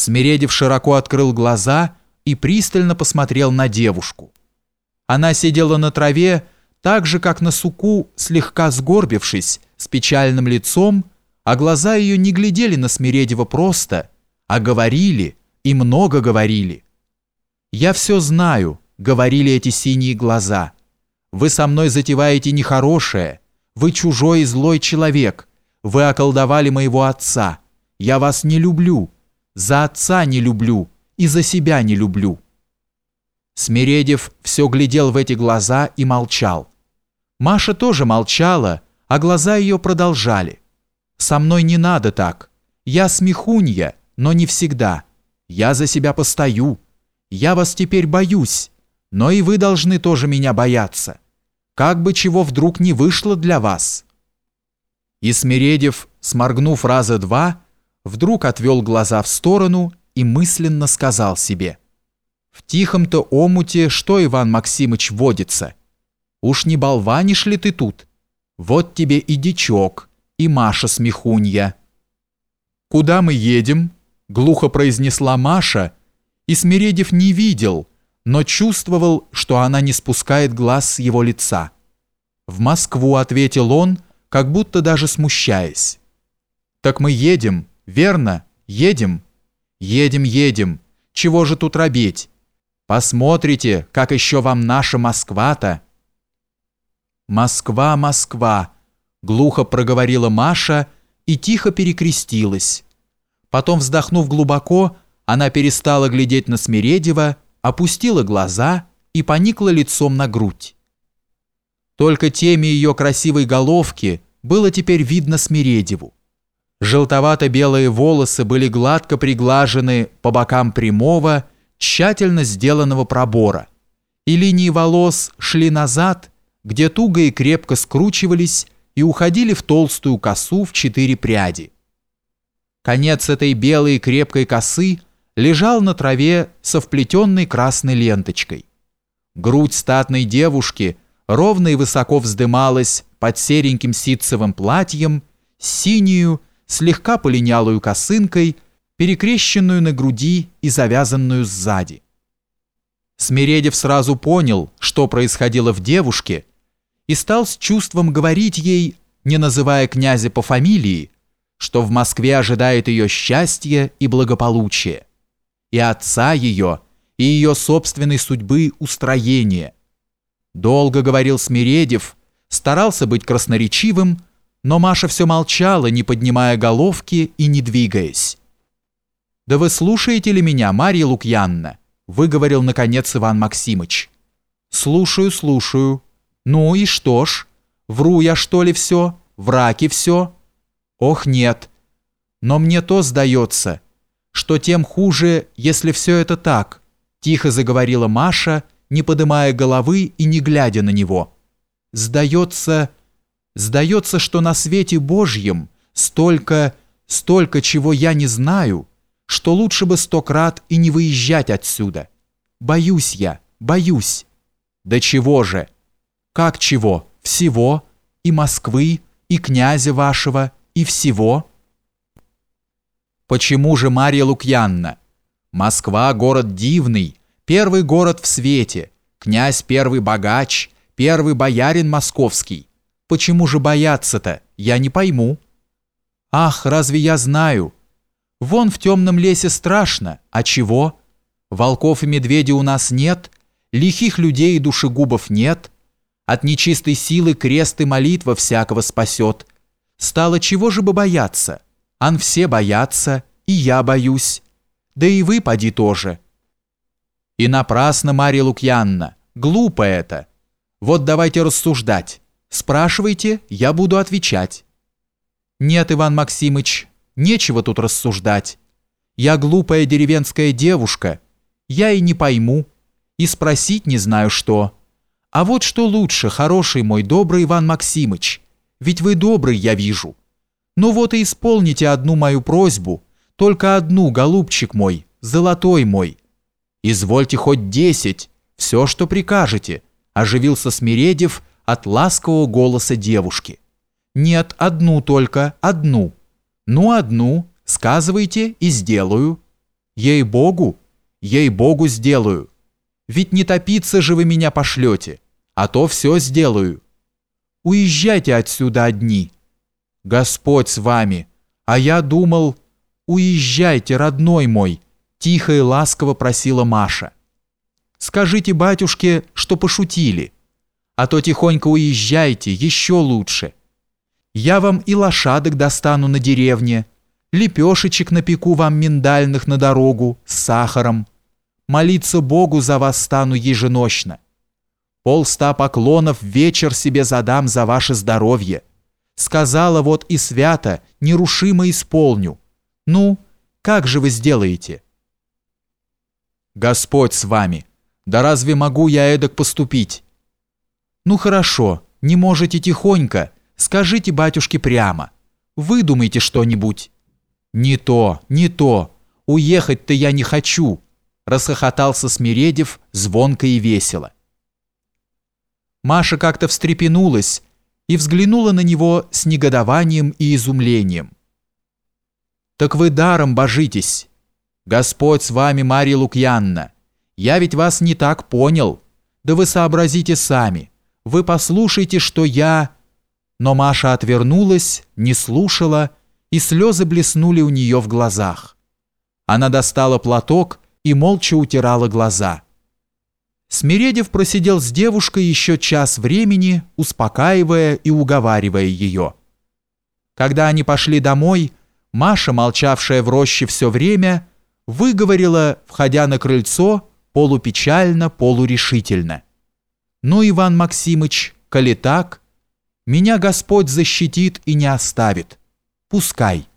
Смиредев широко открыл глаза и пристально посмотрел на девушку. Она сидела на траве, так же, как на суку, слегка сгорбившись, с печальным лицом, а глаза ее не глядели на Смиредева просто, а говорили, и много говорили. «Я все знаю», — говорили эти синие глаза. «Вы со мной затеваете нехорошее, вы чужой и злой человек, вы околдовали моего отца, я вас не люблю, за отца не люблю и за себя не люблю». Смиредев все глядел в эти глаза и молчал. Маша тоже молчала, а глаза ее продолжали. «Со мной не надо так. Я смехунья, но не всегда. Я за себя постою. Я вас теперь боюсь, но и вы должны тоже меня бояться. Как бы чего вдруг не вышло для вас». И Смиредев, сморгнув раза два, вдруг отвел глаза в сторону и мысленно сказал себе. «В тихом-то омуте что, Иван Максимыч, водится? Уж не болванишь ли ты тут? Вот тебе и дичок, и Маша смехунья». «Куда мы едем?» — глухо произнесла Маша, и Смиредев не видел, но чувствовал, что она не спускает глаз с его лица. «В Москву», — ответил он, как будто даже смущаясь. «Так мы едем, верно? Едем?» «Едем, едем. Чего же тут робеть? Посмотрите, как еще вам наша Москва-то!» «Москва, Москва!» — глухо проговорила Маша и тихо перекрестилась. Потом, вздохнув глубоко, она перестала глядеть на Смиредева, опустила глаза и поникла лицом на грудь. Только теме ее красивой головки было теперь видно Смиредеву. Желтовато-белые волосы были гладко приглажены по бокам прямого, тщательно сделанного пробора, и линии волос шли назад, где туго и крепко скручивались и уходили в толстую косу в четыре пряди. Конец этой белой крепкой косы лежал на траве со вплетенной красной ленточкой. Грудь статной девушки ровно и высоко вздымалась под сереньким ситцевым платьем, синюю, слегка полинялую косынкой, перекрещенную на груди и завязанную сзади. Смиредев сразу понял, что происходило в девушке, и стал с чувством говорить ей, не называя князя по фамилии, что в Москве ожидает ее счастье и благополучие, и отца ее, и ее собственной судьбы устроение. Долго говорил Смиредев, старался быть красноречивым, но Маша все молчала, не поднимая головки и не двигаясь. «Да вы слушаете ли меня, Марья Лукьянна?» выговорил, наконец, Иван Максимыч. «Слушаю, слушаю. Ну и что ж? Вру я, что ли, все? Враки все?» «Ох, нет. Но мне то сдается, что тем хуже, если все это так», тихо заговорила Маша, не поднимая головы и не глядя на него. «Сдается...» Сдается, что на свете Божьем столько, столько чего я не знаю, что лучше бы сто крат и не выезжать отсюда. Боюсь я, боюсь. Да чего же? Как чего? Всего? И Москвы, и князя вашего, и всего? Почему же, Марья Лукьянна? Москва – город дивный, первый город в свете, князь первый богач, первый боярин московский. Почему же бояться-то? Я не пойму. Ах, разве я знаю? Вон в темном лесе страшно. А чего? Волков и медведей у нас нет, лихих людей и душегубов нет. От нечистой силы крест и молитва всякого спасет. Стало чего же бы бояться? Ан все боятся, и я боюсь. Да и вы поди тоже. И напрасно, Марья Лукьянна, глупо это. Вот давайте рассуждать. Спрашивайте, я буду отвечать. Нет, Иван Максимыч, нечего тут рассуждать. Я глупая деревенская девушка, я и не пойму, и спросить не знаю что. А вот что лучше, хороший мой добрый Иван Максимыч, ведь вы добрый, я вижу. Ну вот и исполните одну мою просьбу, только одну, голубчик мой, золотой мой. Извольте хоть десять, все, что прикажете, оживился Смиредев, от ласкового голоса девушки. «Нет, одну только, одну». «Ну, одну, сказывайте и сделаю». Ей-богу, ей-богу сделаю. Ведь не топиться же вы меня пошлете, а то все сделаю. Уезжайте отсюда одни. Господь с вами, а я думал, уезжайте, родной мой, тихо и ласково просила Маша. Скажите батюшке, что пошутили, а то тихонько уезжайте, еще лучше. Я вам и лошадок достану на деревне, лепешечек напеку вам миндальных на дорогу с сахаром. Молиться Богу за вас стану еженочно. Полста поклонов вечер себе задам за ваше здоровье. Сказала вот и свято, нерушимо исполню. Ну, как же вы сделаете? Господь с вами. Да разве могу я эдак поступить? Ну хорошо, не можете тихонько, скажите батюшке прямо. Выдумайте что-нибудь. «Не то, не то! Уехать-то я не хочу!» Расхохотался Смиредев звонко и весело. Маша как-то встрепенулась и взглянула на него с негодованием и изумлением. «Так вы даром божитесь! Господь с вами, Марья Лукьянна! Я ведь вас не так понял! Да вы сообразите сами! Вы послушайте, что я...» Но Маша отвернулась, не слушала и слезы блеснули у нее в глазах. Она достала платок и молча утирала глаза. Смиредев просидел с девушкой еще час времени, успокаивая и уговаривая ее. Когда они пошли домой, Маша, молчавшая в роще все время, выговорила, входя на крыльцо, полупечально, полурешительно. «Ну, Иван Максимыч, коли так, меня Господь защитит и не оставит. Пускай.